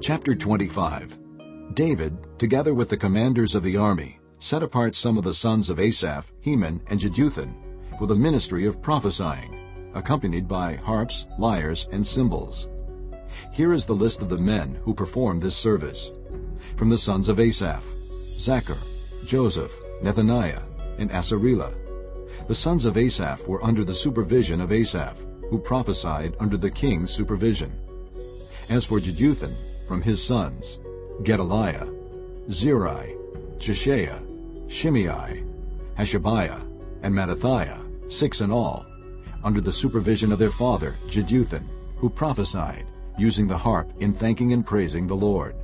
Chapter 25 David, together with the commanders of the army, set apart some of the sons of Asaph, Heman, and Jeduthun for the ministry of prophesying, accompanied by harps, lyres, and cymbals. Here is the list of the men who performed this service. From the sons of Asaph, Zakkur, Joseph, Nethaniah, and Asarelah. The sons of Asaph were under the supervision of Asaph, who prophesied under the king's supervision. As for Jeduthun, from his sons, Gedaliah, Zeri, Jeshaiah, Shimei, Hashabiah, and Mattathiah, six in all, under the supervision of their father, Jeduthun, who prophesied, using the harp in thanking and praising the Lord.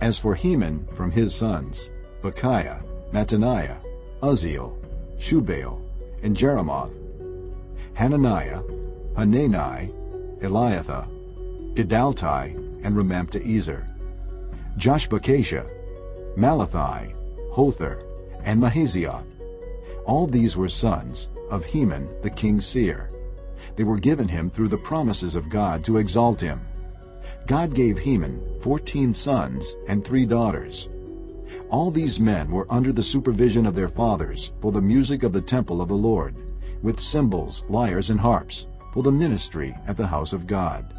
As for Heman from his sons, Bukkiah, Mattaniah, Uzziel, Shubael, and Jeremoth, Hananiah, Hanani, Eliathah, Giddalti, and Romamti-Ezer, Joshbekashah, Mallothi, Hothir, and Mahazioth. All these were sons of Heman the king's seer. They were given him through the promises of God to exalt him. God gave Heman fourteen sons and three daughters. All these men were under the supervision of their fathers for the music of the temple of the Lord, with cymbals, lyres, and harps, for the ministry at the house of God.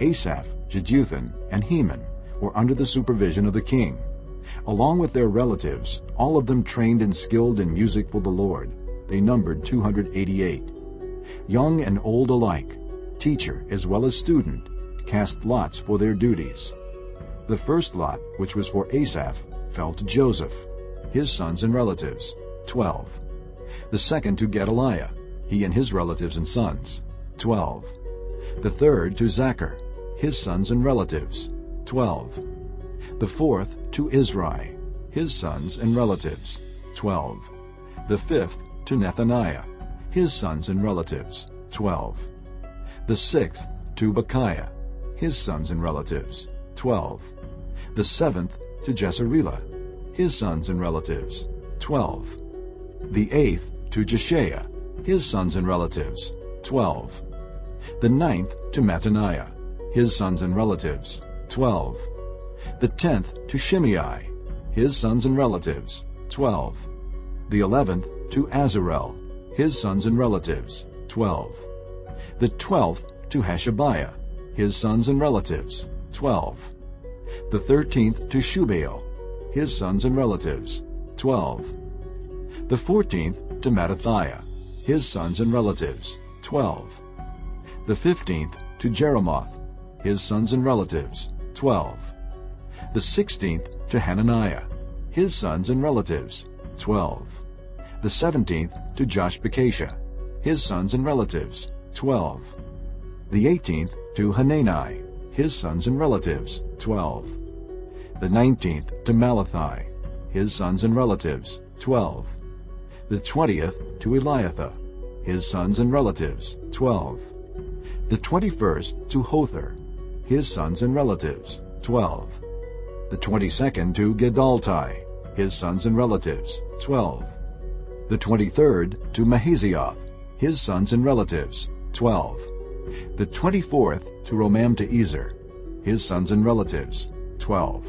Asaph, Jeduthun, and Heman were under the supervision of the king. Along with their relatives, all of them trained and skilled in music for the Lord, they numbered 288. Young and old alike, teacher as well as student, cast lots for their duties. The first lot, which was for Asaph, fell to Joseph, his sons and relatives, 12. The second to Gedaliah, he and his relatives and sons, 12. The third to Zakkur, his sons and relatives, 12. The fourth to Izri, his sons and relatives, 12. The fifth to Nethaniah, his sons and relatives, 12. The sixth to Bukkiah, his sons and relatives, 12. The seventh to Jesarelah, his sons and relatives, 12. The eighth to Jeshaiah, his sons and relatives, 12. The ninth to Mattaniah, his sons and relatives, 12. The tenth to Shimei, his sons and relatives, 12. The eleventh to Azarel, his sons and relatives, 12. The twelfth to Hashabiah, his sons and relatives, 12. The thirteenth to Shubael, his sons and relatives, 12. The fourteenth to Mattathiah, his sons and relatives, 12. The fifteenth to Jeremoth, his sons and relatives, 12. The sixteenth to Hananiah, his sons and relatives, 12. The seventeenth to Joshbekashah, his sons and relatives, 12. The eighteenth to Hanani, his sons and relatives, 12. The nineteenth to Mallothi, his sons and relatives, 12. The twentieth to Eliathah, his sons and relatives, 12. The twenty-first to Hothir, his sons and relatives, 12. The 22nd to Giddalti, his sons and relatives, 12. The 23rd to Mahazioth, his sons and relatives, 12. The 24th to Romamti-Ezer, his sons and relatives, 12.